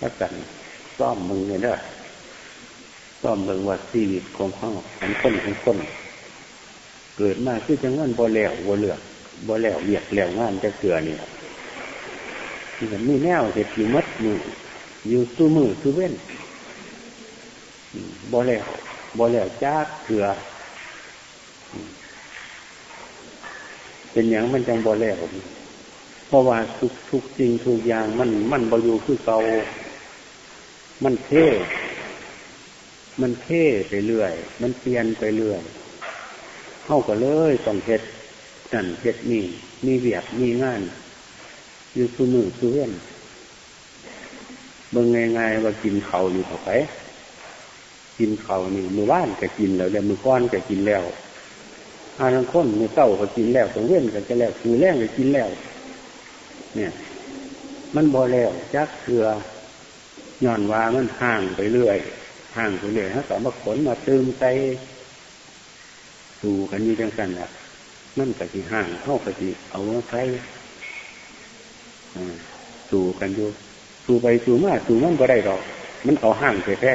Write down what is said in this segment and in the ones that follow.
พักกันซ่อมมึงเนี่ยเด้อซ่อมมึงว่าชีวิตของเขาขันคนขันคน เกิดมาคือจังงั้นบ่แล้วบ่เลือกบ่แล้วเวียกแล้วงานจะเกลือนี่มันมีแนวเห็ดอยู่มัดอยู่อยู่ตู้มือตู้เว้นบ่แล้วบ่แล้วจ้าเกลือเป็นอย่างมันจังบ่แล้ว เพราะว่าทุกทุกจริงทุกอย่างมันมันบอยู่คือเก่ามันเท่มันเท่ไปเรื่อย มันเปลี่ยนไปเรื่อยเข้าก็เลยต้องเฮ็ดนั่นเฮ็ดนี่มีเวียกมีงาน อยู่สุมือสุเว้นเบิ่งง่ายๆว่ากินเขาอยู่เข้าไปกินเขานี่มือว่านก็กินแล้วแล้วมือก้อนก็กินแล้วอาทังคนมือเต้าก็กินแล้วตรงเว้นก็จะแล้วมือแรงก็กินแล้ว เนี่ย มันบ่แล้วจักเสือย่อนว่ามันห่างไปเรื่อยห่างไปเรื่อยฮะต่อมาขนมาตืมใจสู่กันนี้จังกันแหละนั่นกะทิห่างเข้ากะทิเอาใช้สู่กันอยู่สู่ไปสู่มาสู่มันก็ได้หรอก มันเอาห่างแค่แค่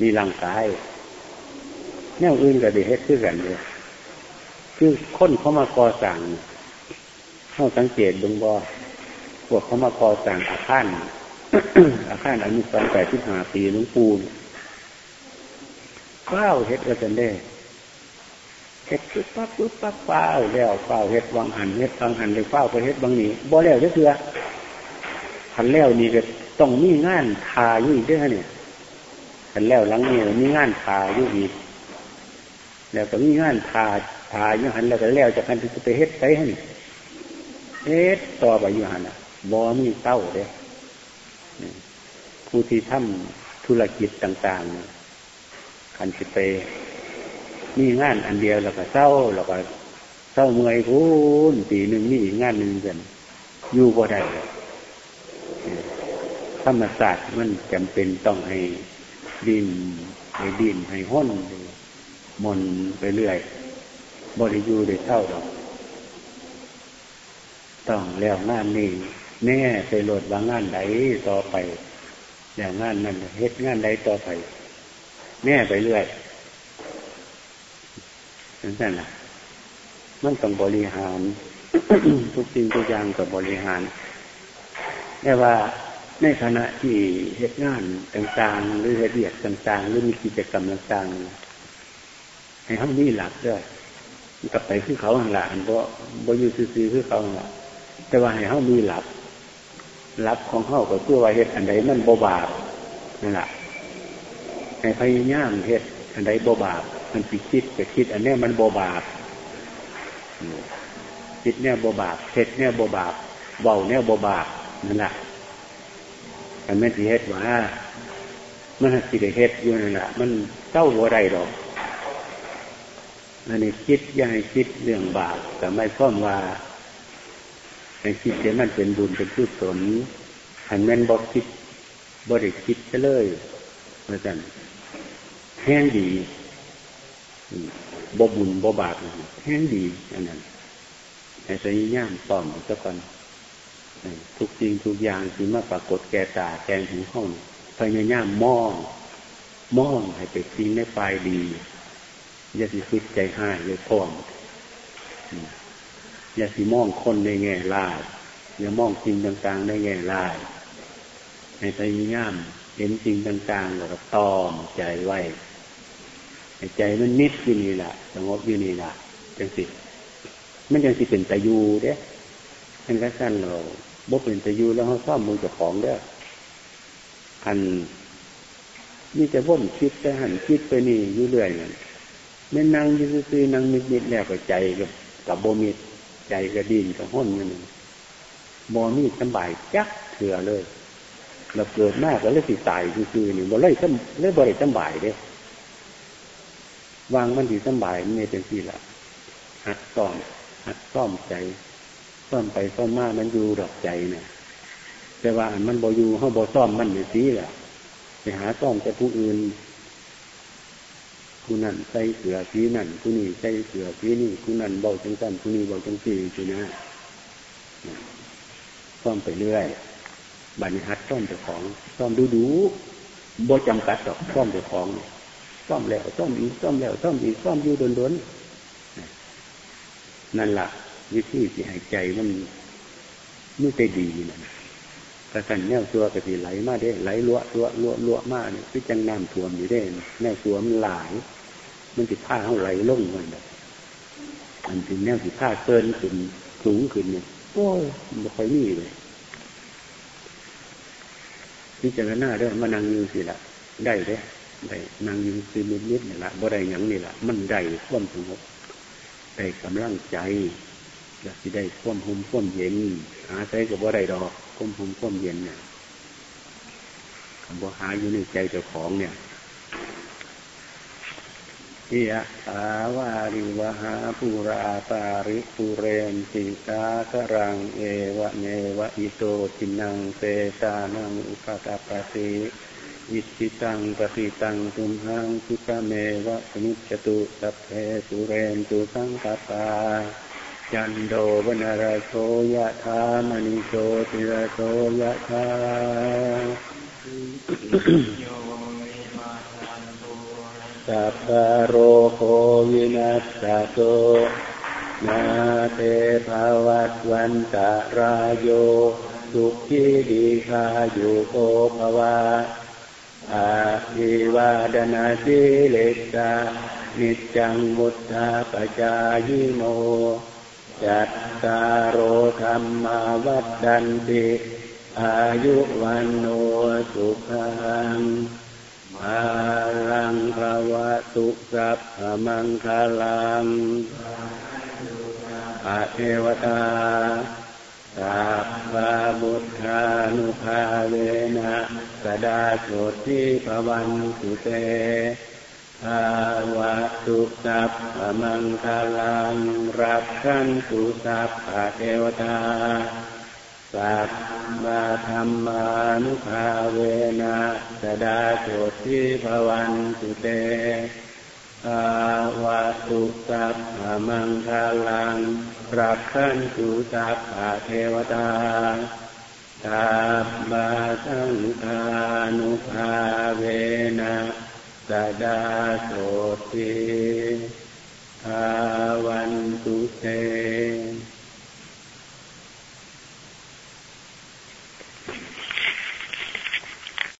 มีร่างกายแนวอื่นก็ได้เฮ็ดคือกันเลยคือคนเขามาก่อสั่ง เข้าสังเกตดงบอพวกเขามาก่อสั่งอาคารอาคารอายุสองแปดที่หาปีลุงปูนข้าเฮ็ดก็จะได้เฮ็ดปึ๊บปั๊บปึ๊บปั๊บเฝ้าแล้วเฝ้าเฮ็ดวังหันเฮ็ดวังหันเลยเฝ้าไปเฮ็ดบางนี้บ่แล้วเถื่อหันแล้วนี่ก็ต้องมีงานทาอยู่อีกด้วยเนี่ยหันแล้วหลังนี้มีงานทาอยู่อีกแล้วก็มีงานทาทาอยู่หันแล้วก็แล้วจากการที่จะไปเฮ็ดไปให้ เฮ็ดต่อไปอยู่หันอะบ่มีเต้าเลยผู้ที่ทำธุรกิจต่างๆคันสิไปมีงานอันเดียวแล้วก็เศร้าแล้วก็เศร้าเมื่อยพูนปีหนึ่งมีอีกงานหนึ่งกันอยู่บ่ได้ธรรมศาสตร์มันจำเป็นต้องให้ดินให้ดินให้ห้นมนไปเรื่อยบริยูได้เท่าดอก ต้องแล้วงานนี้แน่ไปโหลดวางงานใดต่อไปแล้วงานนั้นเฮ็ดงานใดต่อไป แน่ไปเรื่อยนั่นแหละมันต้องบริหาร ทุกสิ่งทุกอย่างกับบริหารแต่ว่าในขณะที่เหตุงานต่างๆ หรือเหตุเดียดต่างๆ หรือมีกิจกรรมต่างๆให้เขามีหลักด้วยกับไปคือเขาหลักเพราะบ่อยู่ซื่อๆคือเขาหลัก แต่ว่าให้เขามีหลักหลักของเขาก็เพื่อว่าเหตุอันใดมันโบบาปนั่นแหละให้พยายามเหตุอันใดโบบาปมันสิคิดแต่คิด อันนี้มันโบบาปคิดเนี่ยโบบาปเฮ็ดเนี่ยโบบาปเบาเนี่ยโบบาปนั่นแหละมันไม่สิเฮ็ดว่ามันสิได้เฮ็ดอยู่นั่นแหละมันเจ้าหัวใดดอกอันนี้คิดยังให้คิดเรื่องบาปแต่ไม่พ้อมว่า ให้คิดเดี๋ยมันเป็นบุญเป็นกุศลหันแม่นบอกคิดบริคิดเลยเหมือนกันแห้งดีบ่บุญบ่บาปแห้งดีอันนั้นให้พยายามต่อมซะก่อนทุกจริงทุกอย่างคือมาปรากฏแก่ตาแกงหูห้องพยายามมองมองให้ไปสิ่งในปลายดี อย่าสิคิดใจห้ายเลยพ่อม อย่าสิมองคนในแง่ลายอย่ามองสิ่งต่างๆในแง่ลายให้พยายามเห็นสิ่งต่างๆแล้วก็ตอมใจไว้ใจมันนิดอยู่นี่แหละสงบอยู่นี่แหละจังสิมันจังสิเป็นตะยูเด้มันก็สั้นเราบ่เป็นตะยูแล้วเขาซ่อมมือกับของเด้ออันนี่จะว่นคิดไปหันคิดไปนี่อยู่เรื่อยนั่นไม่นั่งยืนซื้อนั่งมิดมิดแล้วก็ใจกับกับโบมิด ใจกระดินกับห้นนั่นบอมีสบายจักเถื่อเลยเราเกิดมากก็เลยสิตายคือๆนี่บ่เลยเลยบ่ได้สบายเด้วางมันดีสบายมันเป็นที่ละหัดซ่อมหัดซ่อมใจซ่อมไปซ่อมมามันอยู่ดอกใจเนี่ยแต่ว่ามันบอยู่เขาบอซ่อมมันเป็นสีแหละไปหาซ่อมแต่ผู้อื่น ผู้นั่นใส่เสือสีนั่นผู้นี้ใส่เสือสีนี่ผู้นั่นเบาจังสั้นผู้นี้เบาจังสีอยู่นะซ่อมไปเรื่อยบัญญัตซ่อมเจ้าของซ่อมดูดูบ่จำกัดหรอกซ่อมเจ้าของซ่อมแล้วซ่อมอีกซ่อมแล้วซ่อมอีกซ่อมอยู่โดนๆนั่นแหละวิธีที่หายใจมันไม่ได้ดีนะ กระสันแนวตัวกระสีไหลมาได้ไหลลวลวลวลวมากเนี่ยพี่จังน้ำท่วมอยู่ได้แนวตัวมันหลาย มันติดผ้าเขาไหลล่งมันแบบอันถึงแนวติดผ้าเกินขึ้นสูงขึ้นเนี่ยโอ้ยไม่ค่อยมีเลยพิจารณาได้มานั่งยืนสิละได้เด้ได้นั่งยืนคือนิดนิดนี่ละบ่ได้ยังนี่ละมันได้ควมสงบได้กำลังใจอยากที่ได้ควมหุ่มควมเย็นหาใช้กับบ่ได้ดอก ควมหุ่มควมเย็นเนี่ยคำว่าหาอยู่ในใจเจ้าของเนี่ยยะสาวาริวหาภูราปาริภูเรนติสากรังเอวะเมวะอิโตจินังเปตานังอุปกาปติอิสิตังปฏิตังตุมหังสุขเมวะสมิจตุสัพเพสุเรนตุสังกปา จันโดวนาราโชยะธามณิโชติระโชยะธาสัพพโรโควินัสสะโตนาเตภาวัตวันตะรายโยสุขีดีคาอยู่โกภวาอาภิวาดนาสิเลสานิจังมุตตาปจายิโน จัตตารโอธรรมาวัดดันติอายุวันโนสุขังมาลังภาวะตุสัพพมังคลังอาเทวตาสัพพบุทธานุภาเวนะสดาโสติภวันสุเต ภาวะตุสัพพมังคลังรับขันตุสัพพเทวตาสัพมาธรรมานุภาเวนะสดาโสติภวันตุเตภาวะตุสัพพมังคลังรับขันตุสัพพเทวตาสัพมาสังฆานุภาเว ตดาโสติภาวันตุเต